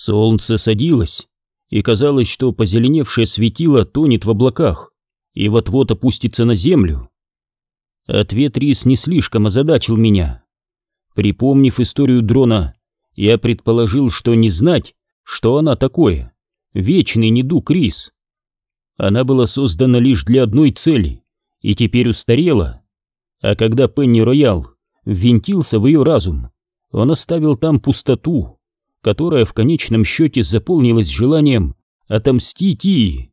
Солнце садилось, и казалось, что позеленевшее светило тонет в облаках и вот-вот опустится на землю. Ответ Рис не слишком озадачил меня. Припомнив историю дрона, я предположил, что не знать, что она такое, вечный недуг Рис. Она была создана лишь для одной цели и теперь устарела. А когда Пенни Роял ввинтился в ее разум, он оставил там пустоту, которая в конечном счете заполнилась желанием отомстить и...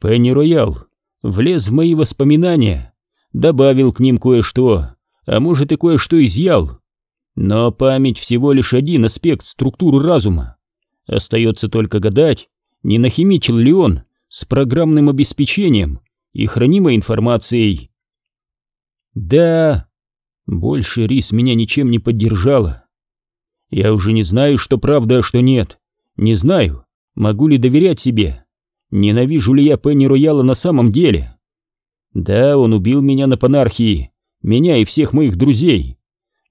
Пенни Роял влез в мои воспоминания, добавил к ним кое-что, а может и кое-что изъял. Но память всего лишь один аспект структуры разума. Остается только гадать, не нахимичил ли он с программным обеспечением и хранимой информацией. Да, больше Рис меня ничем не поддержала. Я уже не знаю, что правда, а что нет. Не знаю, могу ли доверять себе. Ненавижу ли я Пенни Рояла на самом деле. Да, он убил меня на панархии, меня и всех моих друзей.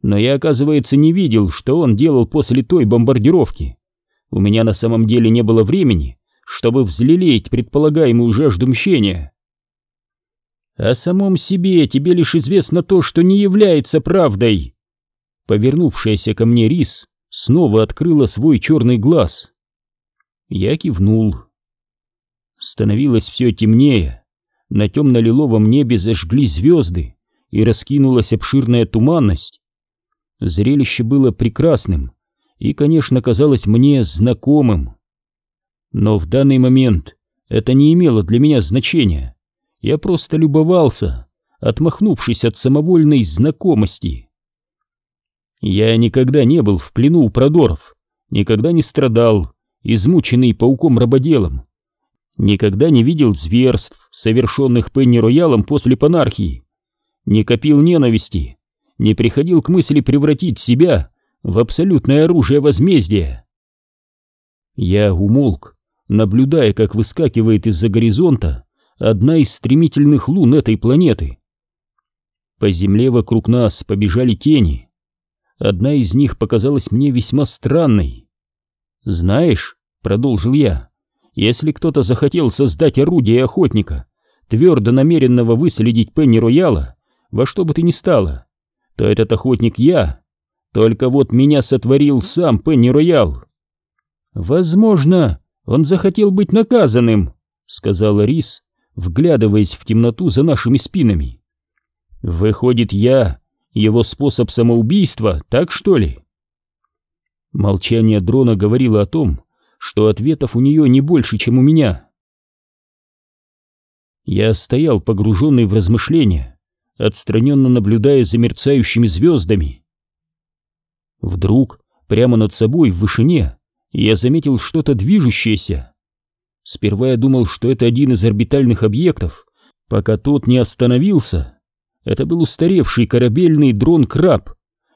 Но я, оказывается, не видел, что он делал после той бомбардировки. У меня на самом деле не было времени, чтобы взлелеять предполагаемую жажду мщения. О самом себе тебе лишь известно то, что не является правдой. Повернувшаяся ко мне Рис снова открыла свой черный глаз. Я кивнул. Становилось все темнее. На темно-лиловом небе зажглись звезды, и раскинулась обширная туманность. Зрелище было прекрасным и, конечно, казалось мне знакомым. Но в данный момент это не имело для меня значения. Я просто любовался, отмахнувшись от самовольной знакомости. Я никогда не был в плену у продоров, никогда не страдал, измученный пауком-рабоделом, никогда не видел зверств, совершенных Пенни Роялом после панархии, не копил ненависти, не приходил к мысли превратить себя в абсолютное оружие возмездия. Я умолк, наблюдая, как выскакивает из-за горизонта одна из стремительных лун этой планеты. По земле вокруг нас побежали тени. Одна из них показалась мне весьма странной. «Знаешь», — продолжил я, — «если кто-то захотел создать орудие охотника, твердо намеренного выследить Пенни Рояла, во что бы ты ни стало, то этот охотник я. Только вот меня сотворил сам Пенни Роял». «Возможно, он захотел быть наказанным», — сказала Рис, вглядываясь в темноту за нашими спинами. «Выходит, я его способ самоубийства, так что ли?» Молчание дрона говорило о том, что ответов у нее не больше, чем у меня. Я стоял погруженный в размышления, отстраненно наблюдая за мерцающими звездами. Вдруг, прямо над собой, в вышине, я заметил что-то движущееся. Сперва я думал, что это один из орбитальных объектов, пока тот не остановился. Это был устаревший корабельный дрон-краб,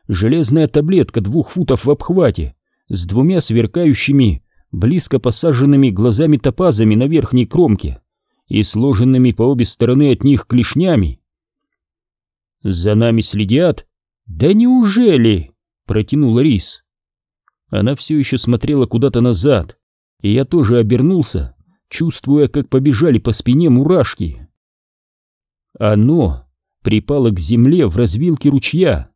железная таблетка двух футов в обхвате, с двумя сверкающими, близко посаженными глазами-топазами на верхней кромке и сложенными по обе стороны от них клешнями. «За нами следят?» «Да неужели?» — протянула Рис. Она все еще смотрела куда-то назад, и я тоже обернулся, чувствуя, как побежали по спине мурашки. Оно припало к земле в развилке ручья.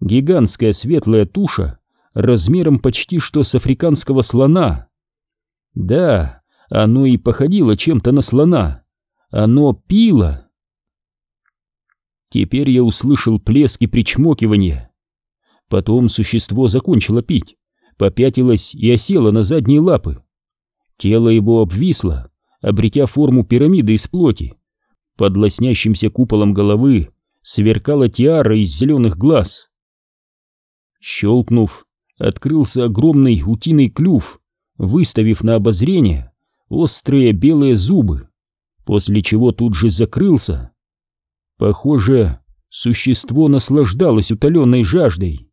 Гигантская светлая туша размером почти что с африканского слона. Да, оно и походило чем-то на слона. Оно пило. Теперь я услышал плеск и причмокивание. Потом существо закончило пить, попятилось и осело на задние лапы. Тело его обвисло, обретя форму пирамиды из плоти. Под лоснящимся куполом головы сверкала тиара из зеленых глаз. Щелкнув, открылся огромный утиный клюв, выставив на обозрение острые белые зубы, после чего тут же закрылся. Похоже, существо наслаждалось утоленной жаждой.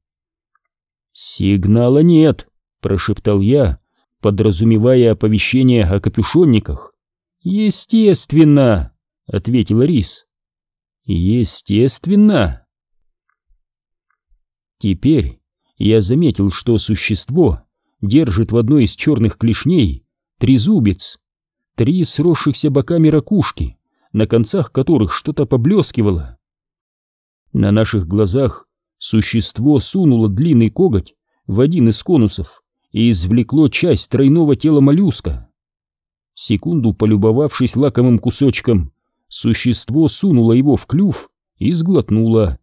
«Сигнала нет», — прошептал я, подразумевая оповещение о капюшонниках. «Естественно!» — ответила Рис. «Естественно!» Теперь я заметил, что существо держит в одной из черных клешней трезубец, три сросшихся боками ракушки, на концах которых что-то поблескивало. На наших глазах существо сунуло длинный коготь в один из конусов и извлекло часть тройного тела моллюска. Секунду полюбовавшись лакомым кусочком, существо сунуло его в клюв и сглотнуло.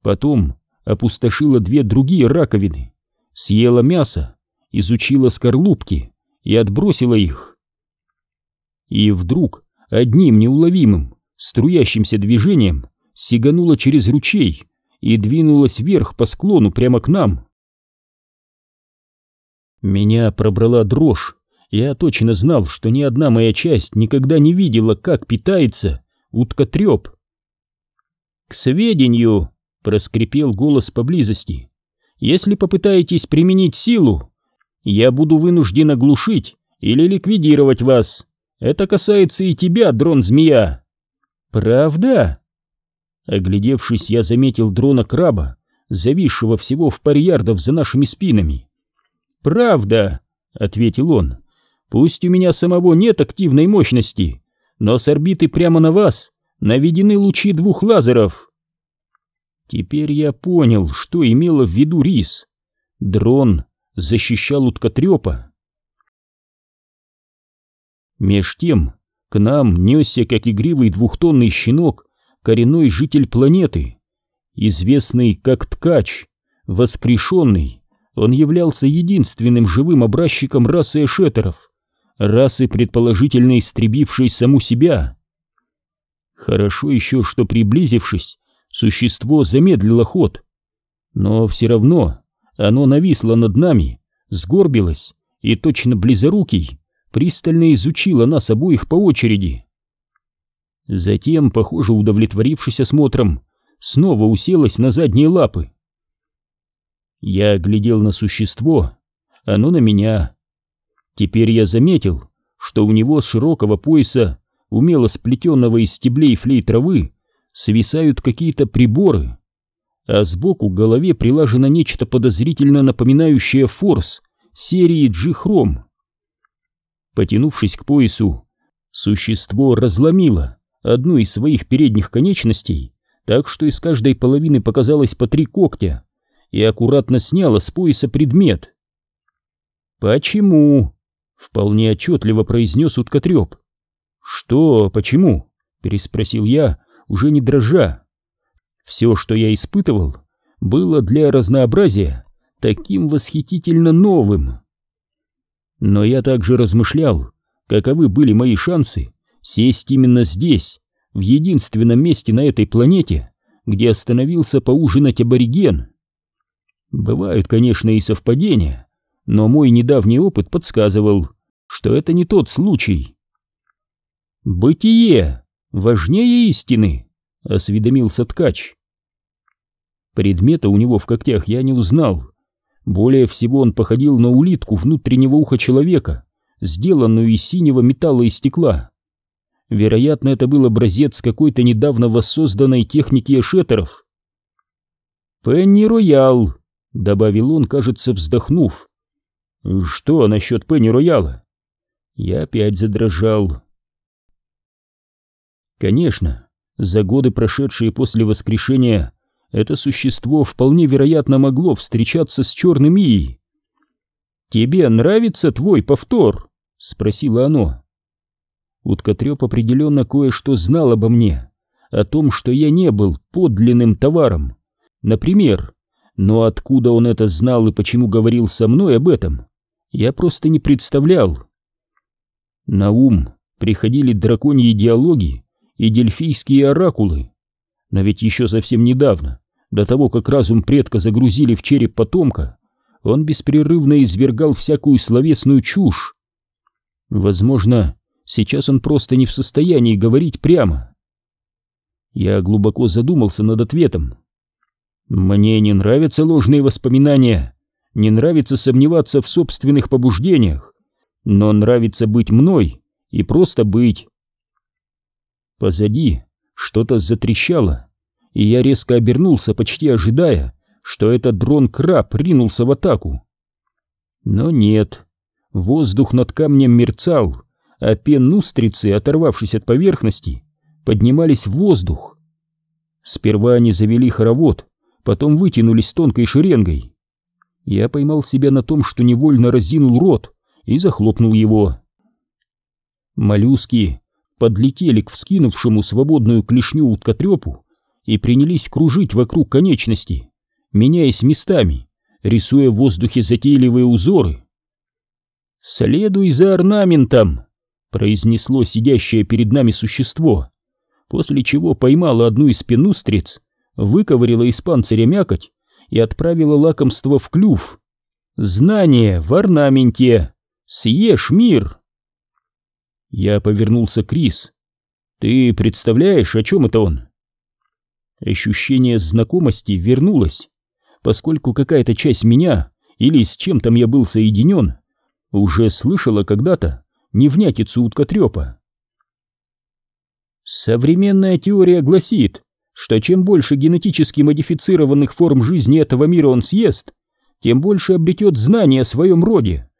Потом опустошило две другие раковины, съела мясо, изучила скорлупки и отбросила их. И вдруг одним неуловимым, струящимся движением сиганула через ручей и двинулась вверх по склону прямо к нам. Меня пробрала дрожь, я точно знал, что ни одна моя часть никогда не видела, как питается уткотреп. «К сведению!» — проскрипел голос поблизости. «Если попытаетесь применить силу, я буду вынужден оглушить или ликвидировать вас. Это касается и тебя, дрон-змея». «Правда?» Оглядевшись, я заметил дрона-краба, зависшего всего в паре ярдов за нашими спинами. «Правда», — ответил он, — «пусть у меня самого нет активной мощности, но с орбиты прямо на вас наведены лучи двух лазеров». Теперь я понял, что имела в виду Рис. Дрон защищал уткотрепа. Меж тем к нам несся, как игривый двухтонный щенок, коренной житель планеты, известный как Ткач, воскрешенный, он являлся единственным живым образчиком расы эшетеров, расы, предположительно истребившей саму себя. Хорошо еще, что приблизившись, существо замедлило ход, но все равно оно нависло над нами, сгорбилось и точно близорукий пристально изучило нас обоих по очереди. Затем, похоже, удовлетворившись осмотром, снова уселась на задние лапы. Я глядел на существо, оно на меня. Теперь я заметил, что у него с широкого пояса, умело сплетенного из стеблей флей травы, свисают какие-то приборы, а сбоку к голове прилажено нечто подозрительно напоминающее форс серии G-Chrome. Потянувшись к поясу, существо разломило одну из своих передних конечностей, так что из каждой половины показалось по три когтя, и аккуратно сняла с пояса предмет. «Почему?» — вполне отчетливо произнес уткотреп. «Что, почему?» — переспросил я, уже не дрожа. Все, что я испытывал, было для разнообразия таким восхитительно новым. Но я также размышлял, каковы были мои шансы сесть именно здесь, в единственном месте на этой планете, где остановился поужинать абориген. Бывают, конечно, и совпадения, но мой недавний опыт подсказывал, что это не тот случай. «Бытие важнее истины», — осведомился ткач. Предмета у него в когтях я не узнал. Более всего он походил на улитку внутреннего уха человека, сделанную из синего металла и стекла. Вероятно, это был образец какой-то недавно воссозданной техники эшетеров. «Пенни Роял», добавил он, кажется, вздохнув. Что насчет Пенни Рояла? Я опять задрожал. Конечно, за годы, прошедшие после воскрешения, это существо вполне вероятно могло встречаться с черным Ией. «Тебе нравится твой повтор?» — спросило оно. Уткотреп определенно кое-что знал обо мне, о том, что я не был подлинным товаром. Например, но откуда он это знал и почему говорил со мной об этом, я просто не представлял. На ум приходили драконьи диалоги и дельфийские оракулы. Но ведь еще совсем недавно, до того, как разум предка загрузили в череп потомка, он беспрерывно извергал всякую словесную чушь. Возможно, сейчас он просто не в состоянии говорить прямо. Я глубоко задумался над ответом. Мне не нравятся ложные воспоминания, не нравится сомневаться в собственных побуждениях, но нравится быть мной и просто быть. Позади что-то затрещало, и я резко обернулся, почти ожидая, что этот дрон-краб ринулся в атаку. Но нет, воздух над камнем мерцал, а пен-устрицы, оторвавшись от поверхности, поднимались в воздух. Сперва они завели хоровод, потом вытянулись тонкой шеренгой. Я поймал себя на том, что невольно разинул рот и захлопнул его. Моллюски подлетели к вскинувшему свободную клешню уткотрепу и принялись кружить вокруг конечности, меняясь местами, рисуя в воздухе затейливые узоры. «Следуй за орнаментом!» — произнесло сидящее перед нами существо, после чего поймало одну из пенустриц, выковырила из панциря мякоть и отправила лакомство в клюв. «Знание в орнаменте! Съешь мир!» Я повернулся к Рис. «Ты представляешь, о чем это он?» Ощущение знакомости вернулось, поскольку какая-то часть меня, или с чем там я был соединен, уже слышала когда-то невнятицу уткотрепа. Современная теория гласит, что чем больше генетически модифицированных форм жизни этого мира он съест, тем больше обретет знания о своем роде.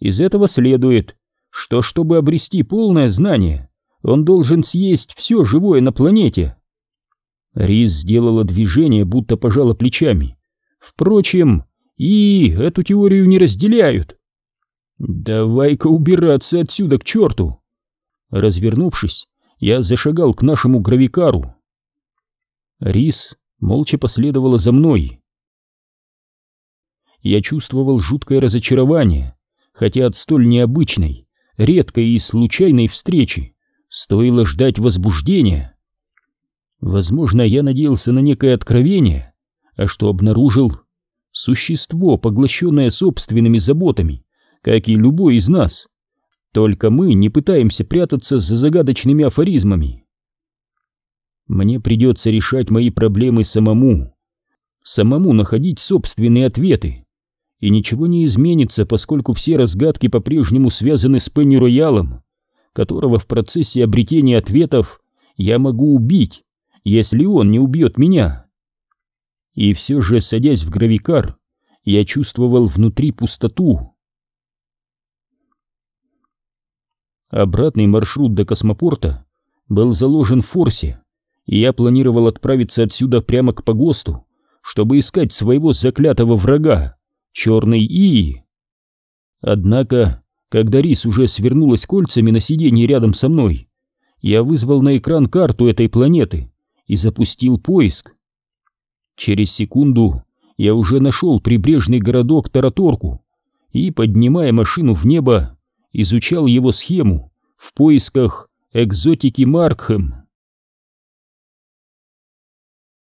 Из этого следует, что чтобы обрести полное знание, он должен съесть все живое на планете. Рис сделала движение, будто пожала плечами. Впрочем, и эту теорию не разделяют. Давай-ка убираться отсюда к черту. Развернувшись, я зашагал к нашему гравикару. Рис молча последовала за мной. Я чувствовал жуткое разочарование, хотя от столь необычной, редкой и случайной встречи стоило ждать возбуждения. Возможно, я надеялся на некое откровение, а что обнаружил? Существо, поглощенное собственными заботами, как и любой из нас. Только мы не пытаемся прятаться за загадочными афоризмами. Мне придется решать мои проблемы самому, самому находить собственные ответы и ничего не изменится, поскольку все разгадки по-прежнему связаны с Пенни Роялом, которого в процессе обретения ответов я могу убить, если он не убьет меня. И все же, садясь в гравикар, я чувствовал внутри пустоту. Обратный маршрут до космопорта был заложен в форсе, и я планировал отправиться отсюда прямо к погосту, чтобы искать своего заклятого врага черный И. Однако, когда рис уже свернулась кольцами на сиденье рядом со мной, я вызвал на экран карту этой планеты и запустил поиск. Через секунду я уже нашел прибрежный городок Тараторку и, поднимая машину в небо, изучал его схему в поисках экзотики Маркхэм.